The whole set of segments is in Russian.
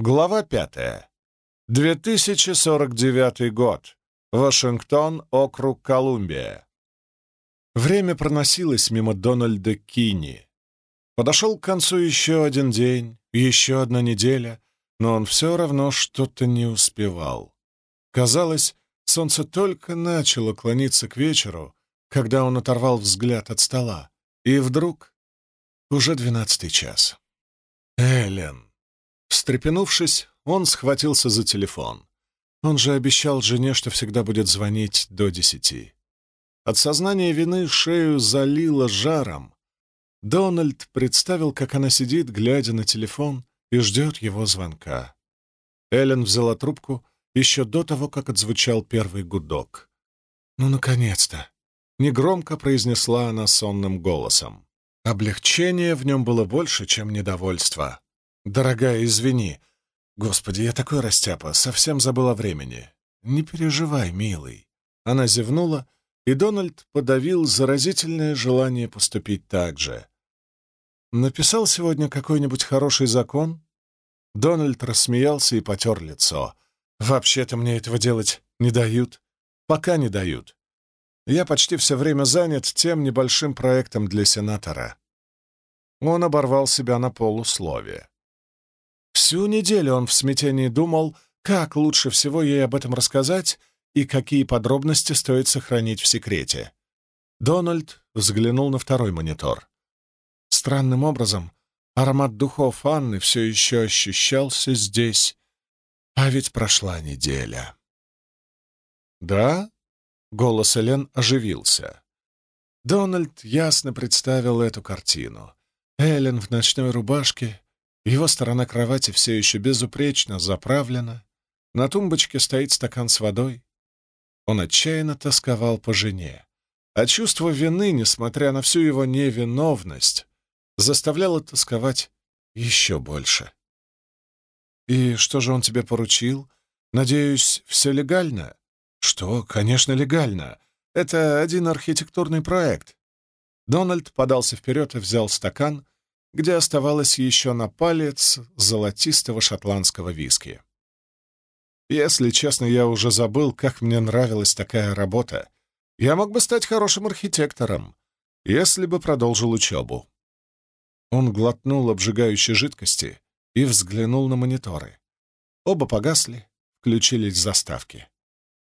Глава пятая. 2049 год. Вашингтон, округ Колумбия. Время проносилось мимо Дональда Кини. Подошел к концу еще один день, еще одна неделя, но он все равно что-то не успевал. Казалось, солнце только начало клониться к вечеру, когда он оторвал взгляд от стола, и вдруг уже двенадцатый час. Эллен. Встрепенувшись, он схватился за телефон. Он же обещал жене, что всегда будет звонить до десяти. От сознания вины шею залило жаром. Дональд представил, как она сидит, глядя на телефон, и ждет его звонка. Эллен взяла трубку еще до того, как отзвучал первый гудок. «Ну, наконец-то!» — негромко произнесла она сонным голосом. Облегчение в нем было больше, чем недовольство. «Дорогая, извини. Господи, я такой растяпа, совсем забыла времени. Не переживай, милый». Она зевнула, и Дональд подавил заразительное желание поступить так же. «Написал сегодня какой-нибудь хороший закон?» Дональд рассмеялся и потер лицо. «Вообще-то мне этого делать не дают. Пока не дают. Я почти все время занят тем небольшим проектом для сенатора». Он оборвал себя на полусловие. Всю неделю он в смятении думал, как лучше всего ей об этом рассказать и какие подробности стоит сохранить в секрете. Дональд взглянул на второй монитор. Странным образом, аромат духов Анны все еще ощущался здесь, а ведь прошла неделя. «Да?» — голос Элен оживился. Дональд ясно представил эту картину. Эллен в ночной рубашке, его сторона кровати все еще безупречно заправлена, на тумбочке стоит стакан с водой. Он отчаянно тосковал по жене, а чувство вины, несмотря на всю его невиновность, заставляло тосковать еще больше. «И что же он тебе поручил? Надеюсь, все легально?» «Что? Конечно, легально. Это один архитектурный проект». Дональд подался вперед и взял стакан, где оставалось еще на палец золотистого шотландского виски. Если честно, я уже забыл, как мне нравилась такая работа. Я мог бы стать хорошим архитектором, если бы продолжил учебу. Он глотнул обжигающей жидкости и взглянул на мониторы. Оба погасли, включились заставки.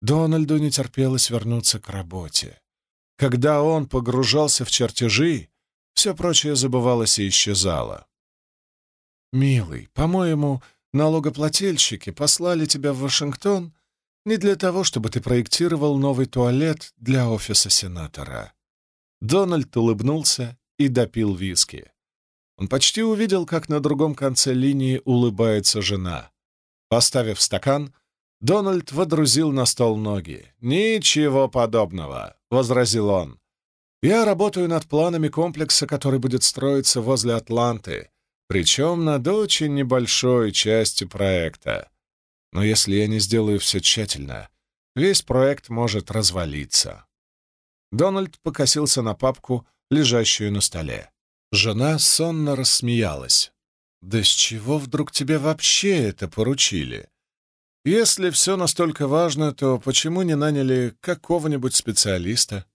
Дональду не терпелось вернуться к работе. Когда он погружался в чертежи, все прочее забывалось и исчезало. «Милый, по-моему, налогоплательщики послали тебя в Вашингтон не для того, чтобы ты проектировал новый туалет для офиса сенатора». Дональд улыбнулся и допил виски. Он почти увидел, как на другом конце линии улыбается жена. Поставив стакан, Дональд водрузил на стол ноги. «Ничего подобного», — возразил он. Я работаю над планами комплекса, который будет строиться возле Атланты, причем над очень небольшой частью проекта. Но если я не сделаю все тщательно, весь проект может развалиться. Дональд покосился на папку, лежащую на столе. Жена сонно рассмеялась. «Да с чего вдруг тебе вообще это поручили? Если все настолько важно, то почему не наняли какого-нибудь специалиста?»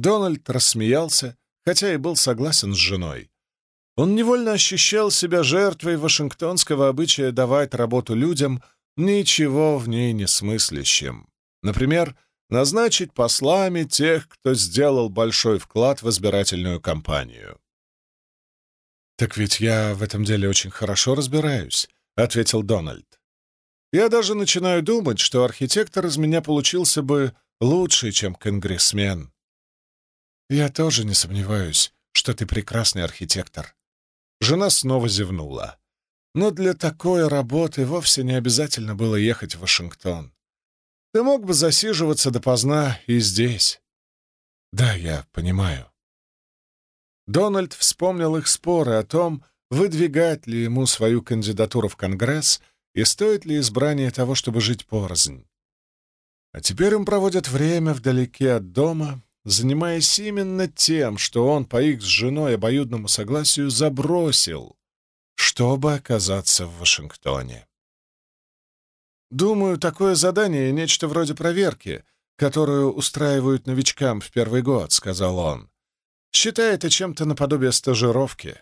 Дональд рассмеялся, хотя и был согласен с женой. Он невольно ощущал себя жертвой вашингтонского обычая давать работу людям, ничего в ней не смыслящим. Например, назначить послами тех, кто сделал большой вклад в избирательную кампанию. «Так ведь я в этом деле очень хорошо разбираюсь», — ответил Дональд. «Я даже начинаю думать, что архитектор из меня получился бы лучше, чем конгрессмен. «Я тоже не сомневаюсь, что ты прекрасный архитектор». Жена снова зевнула. «Но для такой работы вовсе не обязательно было ехать в Вашингтон. Ты мог бы засиживаться допоздна и здесь». «Да, я понимаю». Дональд вспомнил их споры о том, выдвигать ли ему свою кандидатуру в Конгресс и стоит ли избрание того, чтобы жить порознь. А теперь он проводит время вдалеке от дома, занимаясь именно тем, что он по их с женой обоюдному согласию забросил, чтобы оказаться в Вашингтоне. Думаю, такое задание — нечто вроде проверки, которую устраивают новичкам в первый год, — сказал он. Считай это чем-то наподобие стажировки.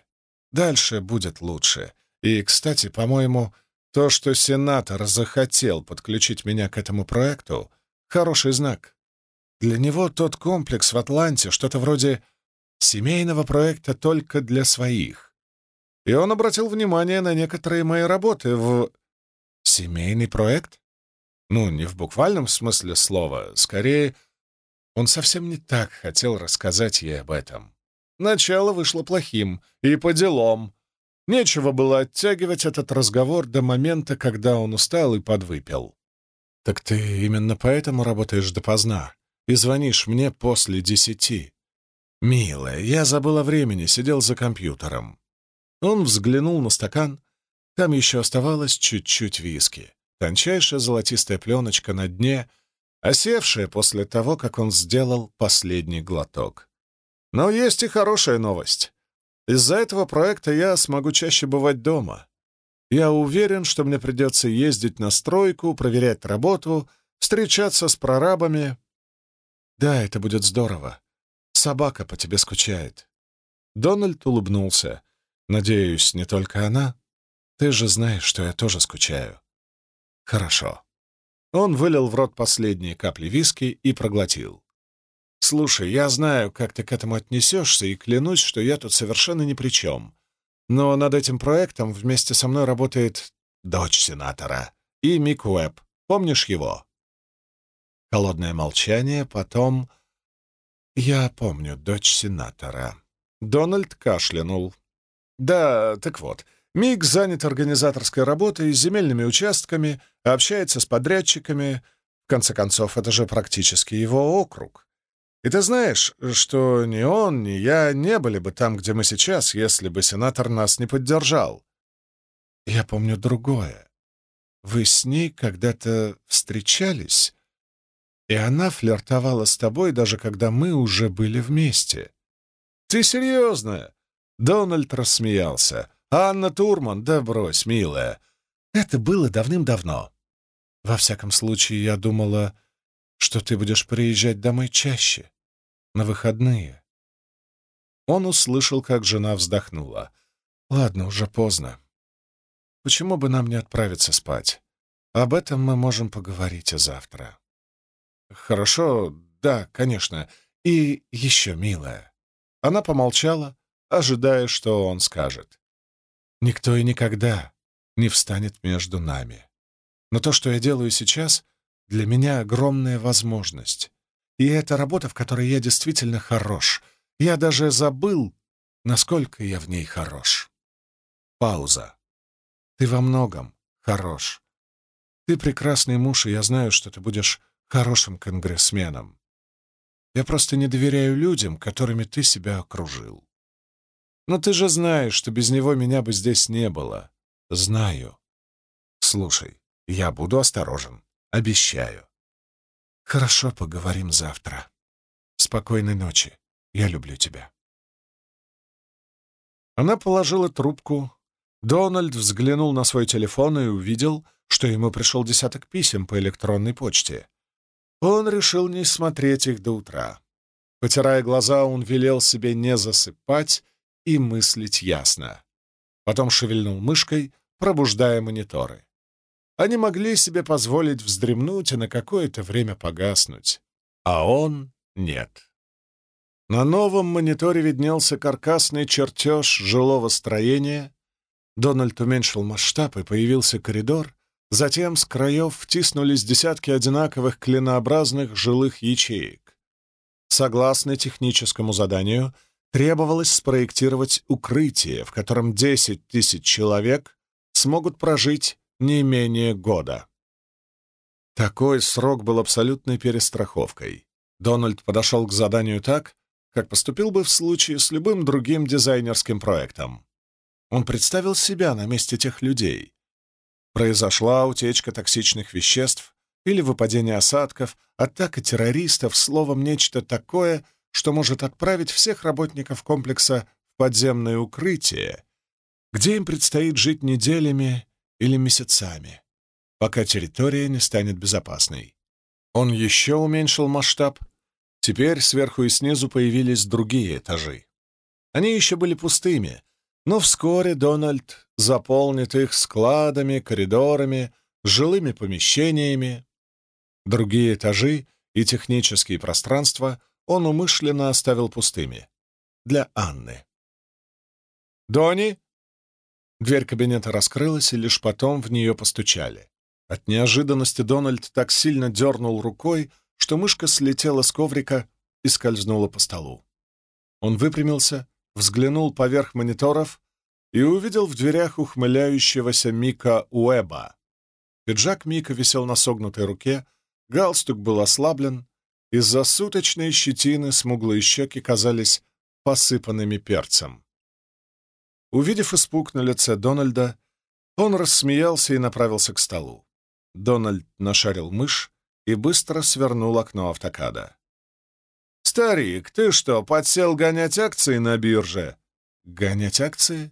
Дальше будет лучше. И, кстати, по-моему, то, что сенатор захотел подключить меня к этому проекту, — хороший знак. Для него тот комплекс в Атланте что-то вроде семейного проекта только для своих. И он обратил внимание на некоторые мои работы в... Семейный проект? Ну, не в буквальном смысле слова, скорее, он совсем не так хотел рассказать ей об этом. Начало вышло плохим, и по делам. Нечего было оттягивать этот разговор до момента, когда он устал и подвыпил. «Так ты именно поэтому работаешь допоздна и звонишь мне после десяти?» «Милая, я забыл о времени, сидел за компьютером». Он взглянул на стакан. Там еще оставалось чуть-чуть виски. Тончайшая золотистая пленочка на дне, осевшая после того, как он сделал последний глоток. Но есть и хорошая новость. Из-за этого проекта я смогу чаще бывать дома. Я уверен, что мне придется ездить на стройку, проверять работу, встречаться с прорабами. Да, это будет здорово. Собака по тебе скучает. Дональд улыбнулся. Надеюсь, не только она. Ты же знаешь, что я тоже скучаю. Хорошо. Он вылил в рот последние капли виски и проглотил. «Слушай, я знаю, как ты к этому отнесешься, и клянусь, что я тут совершенно ни при чем. Но над этим проектом вместе со мной работает дочь сенатора и Мик Уэбб. Помнишь его?» Холодное молчание, потом... «Я помню, дочь сенатора». Дональд кашлянул. «Да, так вот, Мик занят организаторской работой, земельными участками, общается с подрядчиками. В конце концов, это же практически его округ. И ты знаешь, что ни он, ни я не были бы там, где мы сейчас, если бы сенатор нас не поддержал. Я помню другое. Вы с ней когда-то встречались, и она флиртовала с тобой, даже когда мы уже были вместе. Ты серьезно? Дональд рассмеялся. Анна Турман, да брось, милая. Это было давным-давно. Во всяком случае, я думала, что ты будешь приезжать домой чаще, на выходные. Он услышал, как жена вздохнула. «Ладно, уже поздно. Почему бы нам не отправиться спать? Об этом мы можем поговорить и завтра». «Хорошо, да, конечно. И еще, милая». Она помолчала, ожидая, что он скажет. «Никто и никогда не встанет между нами. Но то, что я делаю сейчас, для меня огромная возможность. И это работа, в которой я действительно хорош. Я даже забыл, насколько я в ней хорош. Пауза. Ты во многом хорош. Ты прекрасный муж, и я знаю, что ты будешь хорошим конгрессменом. Я просто не доверяю людям, которыми ты себя окружил. Но ты же знаешь, что без него меня бы здесь не было. Знаю. Слушай, я буду осторожен. Обещаю. Хорошо, поговорим завтра. Спокойной ночи. Я люблю тебя. Она положила трубку. Дональд взглянул на свой телефон и увидел, что ему пришел десяток писем по электронной почте. Он решил не смотреть их до утра. Потирая глаза, он велел себе не засыпать и мыслить ясно. Потом шевельнул мышкой, пробуждая мониторы. Они могли себе позволить вздремнуть и на какое-то время погаснуть. А он — нет. На новом мониторе виднелся каркасный чертеж жилого строения. Дональд уменьшил масштаб, и появился коридор. Затем с краев втиснулись десятки одинаковых клинообразных жилых ячеек. Согласно техническому заданию, требовалось спроектировать укрытие, в котором 10 тысяч человек смогут прожить не менее года. Такой срок был абсолютной перестраховкой. Дональд подошел к заданию так, как поступил бы в случае с любым другим дизайнерским проектом. Он представил себя на месте тех людей. Произошла утечка токсичных веществ или выпадение осадков, атака террористов, словом, нечто такое, что может отправить всех работников комплекса в подземное укрытие где им предстоит жить неделями или месяцами, пока территория не станет безопасной. Он еще уменьшил масштаб. Теперь сверху и снизу появились другие этажи. Они еще были пустыми, но вскоре Дональд заполнит их складами, коридорами, жилыми помещениями. Другие этажи и технические пространства он умышленно оставил пустыми. Для Анны. «Донни!» Дверь кабинета раскрылась, и лишь потом в нее постучали. От неожиданности Дональд так сильно дернул рукой, что мышка слетела с коврика и скользнула по столу. Он выпрямился, взглянул поверх мониторов и увидел в дверях ухмыляющегося Мика Уэба. Пиджак Мика висел на согнутой руке, галстук был ослаблен, из-за суточной щетины смуглые щеки казались посыпанными перцем. Увидев испуг на лице Дональда, он рассмеялся и направился к столу. Дональд нашарил мышь и быстро свернул окно автокада. «Старик, ты что, подсел гонять акции на бирже?» «Гонять акции?»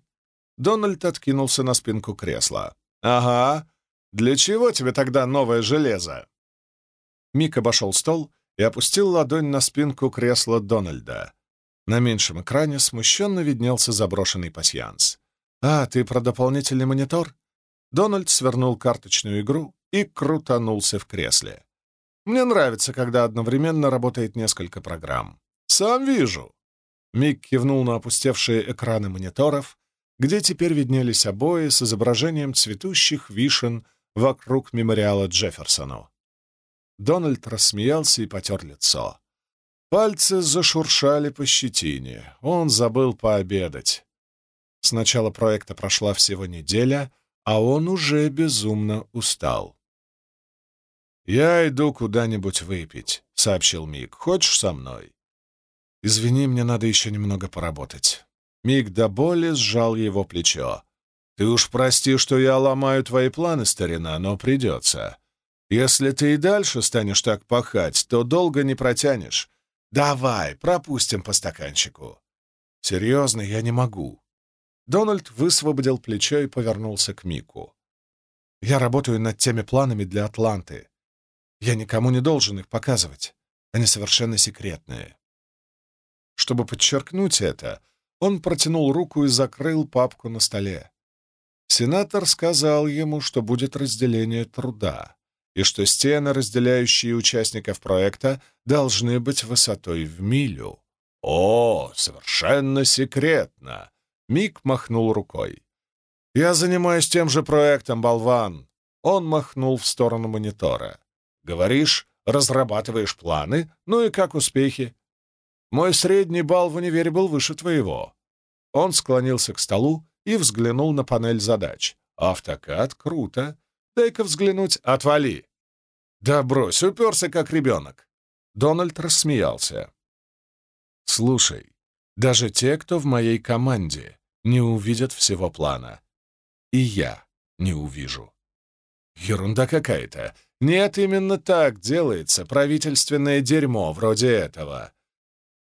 Дональд откинулся на спинку кресла. «Ага. Для чего тебе тогда новое железо?» Мик обошел стол и опустил ладонь на спинку кресла Дональда. На меньшем экране смущенно виднелся заброшенный пасьянс. «А, ты про дополнительный монитор?» Дональд свернул карточную игру и крутанулся в кресле. «Мне нравится, когда одновременно работает несколько программ. Сам вижу». Мик кивнул на опустевшие экраны мониторов, где теперь виднелись обои с изображением цветущих вишен вокруг мемориала Джефферсону. Дональд рассмеялся и потер лицо. Пальцы зашуршали по щетине. Он забыл пообедать. С начала проекта прошла всего неделя, а он уже безумно устал. «Я иду куда-нибудь выпить», — сообщил Мик. «Хочешь со мной?» «Извини, мне надо еще немного поработать». Мик до боли сжал его плечо. «Ты уж прости, что я ломаю твои планы, старина, но придется. Если ты и дальше станешь так пахать, то долго не протянешь. Давай, пропустим по стаканчику. Серьезно, я не могу. Дональд высвободил плечо и повернулся к Мику. Я работаю над теми планами для Атланты. Я никому не должен их показывать. Они совершенно секретные. Чтобы подчеркнуть это, он протянул руку и закрыл папку на столе. Сенатор сказал ему, что будет разделение труда и что стены, разделяющие участников проекта, должны быть высотой в милю. «О, совершенно секретно!» — Мик махнул рукой. «Я занимаюсь тем же проектом, болван!» Он махнул в сторону монитора. «Говоришь, разрабатываешь планы? Ну и как успехи?» «Мой средний балл в универе был выше твоего». Он склонился к столу и взглянул на панель задач. «Автокад, круто. Дай-ка взглянуть. Отвали!» «Да брось, уперся, как ребенок!» Дональд рассмеялся. «Слушай, даже те, кто в моей команде, не увидят всего плана. И я не увижу». «Ерунда какая-то. Нет, именно так делается правительственное дерьмо вроде этого.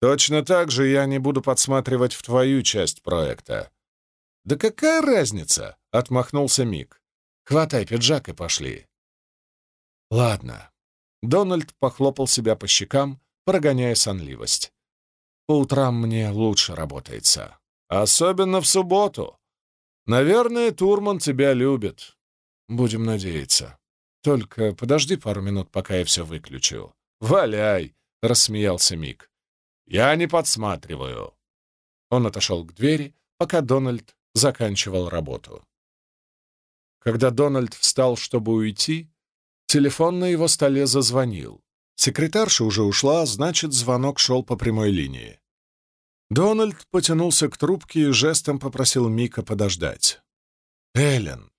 Точно так же я не буду подсматривать в твою часть проекта». «Да какая разница?» — отмахнулся Мик. «Хватай пиджак и пошли». «Ладно». Дональд похлопал себя по щекам, прогоняя сонливость. «По утрам мне лучше работается. Особенно в субботу. Наверное, Турман тебя любит. Будем надеяться. Только подожди пару минут, пока я все выключу». «Валяй!» — рассмеялся Мик. «Я не подсматриваю». Он отошел к двери, пока Дональд заканчивал работу. Когда Дональд встал, чтобы уйти, Телефон на его столе зазвонил. Секретарша уже ушла, значит, звонок шел по прямой линии. Дональд потянулся к трубке и жестом попросил Мика подождать. «Эллен!»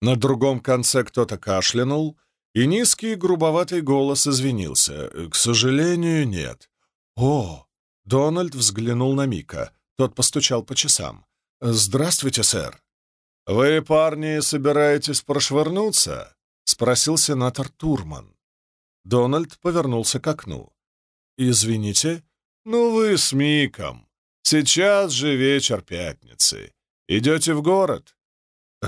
На другом конце кто-то кашлянул, и низкий грубоватый голос извинился. «К сожалению, нет». «О!» Дональд взглянул на Мика. Тот постучал по часам. «Здравствуйте, сэр». «Вы, парни, собираетесь прошвырнуться?» — спросил сенатор Турман. Дональд повернулся к окну. «Извините, ну вы с Миком. Сейчас же вечер пятницы. Идете в город?» э,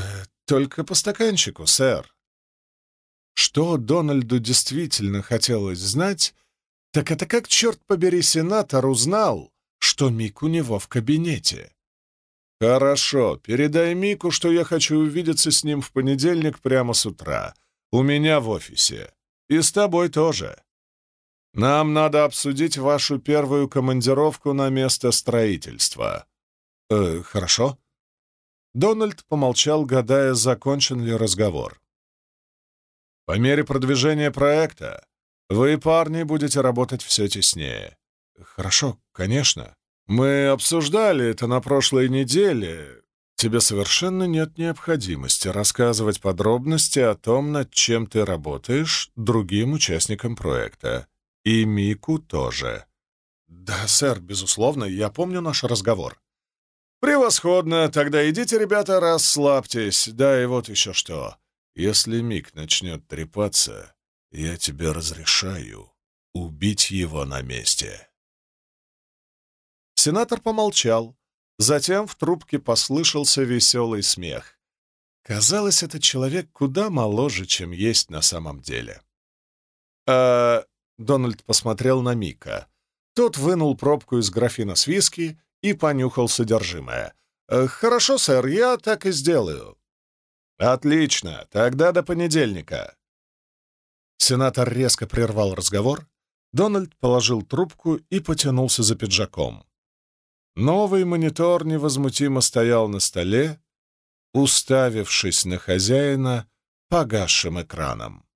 «Только по стаканчику, сэр». Что Дональду действительно хотелось знать, так это как, черт побери, сенатор узнал, что Мик у него в кабинете. «Хорошо, передай Мику, что я хочу увидеться с ним в понедельник прямо с утра. У меня в офисе. И с тобой тоже. Нам надо обсудить вашу первую командировку на место строительства». «Э, хорошо». Дональд помолчал, гадая, закончен ли разговор. «По мере продвижения проекта вы, парни, будете работать все теснее». «Хорошо, конечно», мы обсуждали это на прошлой неделе. Тебе совершенно нет необходимости рассказывать подробности о том, над чем ты работаешь, другим участникам проекта. И Мику тоже. Да, сэр, безусловно, я помню наш разговор. Превосходно. Тогда идите, ребята, расслабьтесь. Да и вот еще что. Если Мик начнет трепаться, я тебе разрешаю убить его на месте. Сенатор помолчал. Затем в трубке послышался веселый смех. Казалось, этот человек куда моложе, чем есть на самом деле. «Э, Дональд посмотрел на Мика. Тот вынул пробку из графина с виски и понюхал содержимое. «Э, «Хорошо, сэр, я так и сделаю». «Отлично, тогда до понедельника». Сенатор резко прервал разговор. Дональд положил трубку и потянулся за пиджаком. Новый монитор невозмутимо стоял на столе, уставившись на хозяина погасшим экраном.